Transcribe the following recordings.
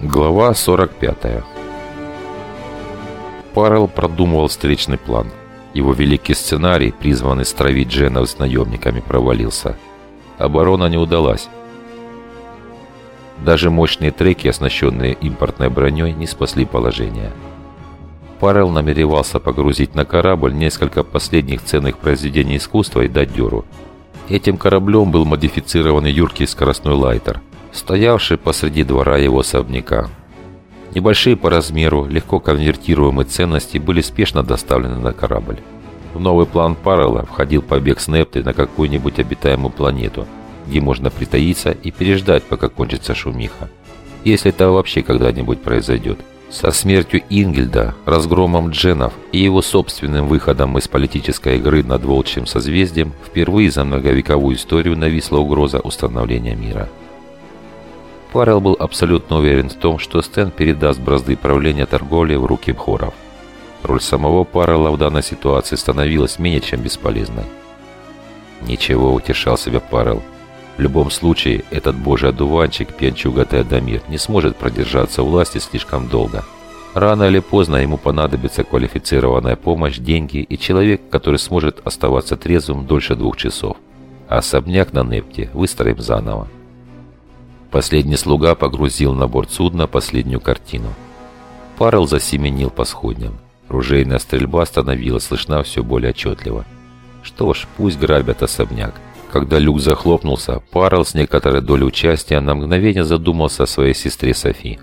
Глава 45 Паррелл продумывал встречный план. Его великий сценарий, призванный стравить Дженов с наемниками, провалился. Оборона не удалась. Даже мощные треки, оснащенные импортной броней, не спасли положение. Паррелл намеревался погрузить на корабль несколько последних ценных произведений искусства и дать дёру. Этим кораблем был модифицированный юркий скоростной лайтер – стоявший посреди двора его особняка. Небольшие по размеру, легко конвертируемые ценности были спешно доставлены на корабль. В новый план Паррелла входил побег с Непты на какую-нибудь обитаемую планету, где можно притаиться и переждать, пока кончится шумиха. Если это вообще когда-нибудь произойдет. Со смертью Ингельда, разгромом дженов и его собственным выходом из политической игры над волчьим созвездием впервые за многовековую историю нависла угроза установления мира. Фаррелл был абсолютно уверен в том, что Стэн передаст бразды правления торговли в руки Бхоров. Роль самого Паррелла в данной ситуации становилась менее чем бесполезной. Ничего, утешал себя Паррелл. В любом случае, этот божий одуванчик, пьянчуга Теодомир, не сможет продержаться у власти слишком долго. Рано или поздно ему понадобится квалифицированная помощь, деньги и человек, который сможет оставаться трезвым дольше двух часов. А особняк на Непте выстроим заново. Последний слуга погрузил на борт судна последнюю картину. Паррелл засеменил по сходням. Ружейная стрельба становилась слышна все более отчетливо. Что ж, пусть грабят особняк. Когда люк захлопнулся, Паррелл с некоторой долей участия на мгновение задумался о своей сестре Софи,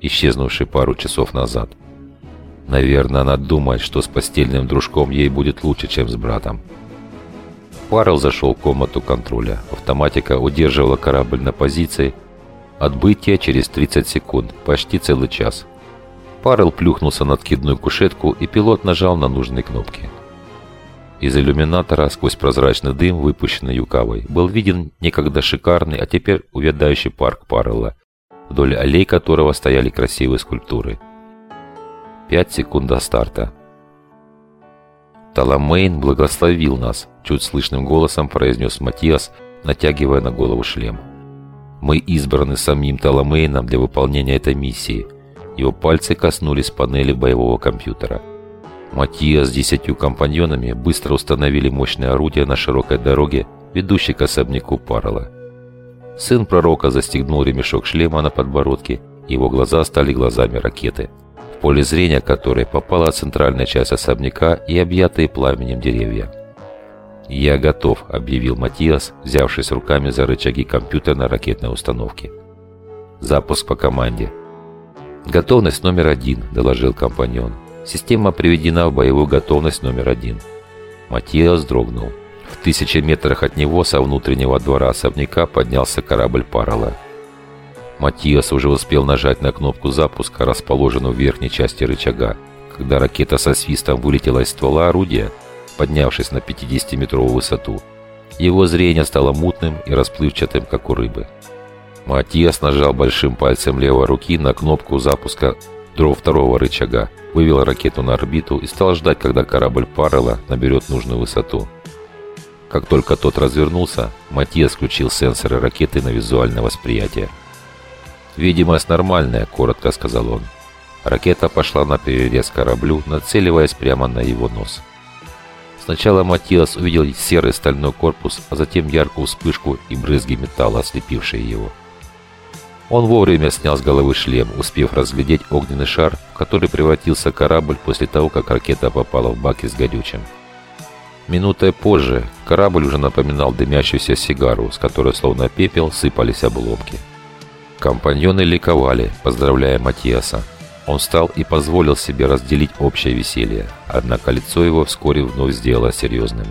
исчезнувшей пару часов назад. Наверное, она думает, что с постельным дружком ей будет лучше, чем с братом. Паррелл зашел в комнату контроля. Автоматика удерживала корабль на позиции. Отбытие через 30 секунд, почти целый час. Паррелл плюхнулся на откидную кушетку, и пилот нажал на нужные кнопки. Из иллюминатора, сквозь прозрачный дым, выпущенный Юкавой, был виден некогда шикарный, а теперь увядающий парк Паррелла, вдоль аллей которого стояли красивые скульптуры. Пять секунд до старта. Таламейн благословил нас, чуть слышным голосом произнес Матиас, натягивая на голову шлем. Мы избраны самим Таламейном для выполнения этой миссии. Его пальцы коснулись панели боевого компьютера. Матиас с десятью компаньонами быстро установили мощное орудие на широкой дороге, ведущей к особняку Паррелла. Сын пророка застегнул ремешок шлема на подбородке, его глаза стали глазами ракеты – поле зрения которой попала центральная часть особняка и объятые пламенем деревья. «Я готов», — объявил Матиас, взявшись руками за рычаги компьютерной ракетной установки. «Запуск по команде». «Готовность номер один», — доложил компаньон. «Система приведена в боевую готовность номер один». Матиас дрогнул. В тысячи метрах от него со внутреннего двора особняка поднялся корабль Парала. Матиас уже успел нажать на кнопку запуска, расположенную в верхней части рычага, когда ракета со свистом вылетела из ствола орудия, поднявшись на 50-метровую высоту. Его зрение стало мутным и расплывчатым, как у рыбы. Матиас нажал большим пальцем левой руки на кнопку запуска дров второго рычага, вывел ракету на орбиту и стал ждать, когда корабль Паррелла наберет нужную высоту. Как только тот развернулся, Матиас включил сенсоры ракеты на визуальное восприятие. «Видимость нормальная», — коротко сказал он. Ракета пошла на перерез кораблю, нацеливаясь прямо на его нос. Сначала Матиас увидел серый стальной корпус, а затем яркую вспышку и брызги металла, ослепившие его. Он вовремя снял с головы шлем, успев разглядеть огненный шар, в который превратился корабль после того, как ракета попала в баки с горючим. Минутой позже корабль уже напоминал дымящуюся сигару, с которой словно пепел сыпались обломки. Компаньоны ликовали, поздравляя Матиаса. Он встал и позволил себе разделить общее веселье, однако лицо его вскоре вновь сделало серьезным.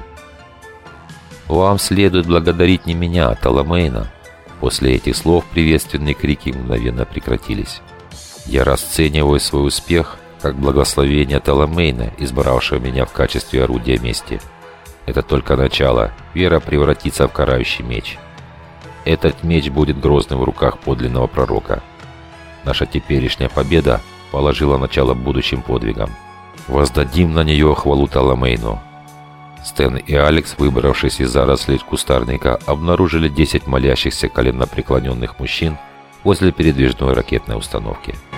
«Вам следует благодарить не меня, а Таламейна». После этих слов приветственные крики мгновенно прекратились. «Я расцениваю свой успех как благословение Таламейна, избравшего меня в качестве орудия мести. Это только начало. Вера превратится в карающий меч». Этот меч будет грозным в руках подлинного пророка. Наша теперешняя победа положила начало будущим подвигам. Воздадим на нее хвалу Таламейну. Стэн и Алекс, выбравшись из зарослей кустарника, обнаружили 10 молящихся коленопреклоненных мужчин, возле передвижной ракетной установки –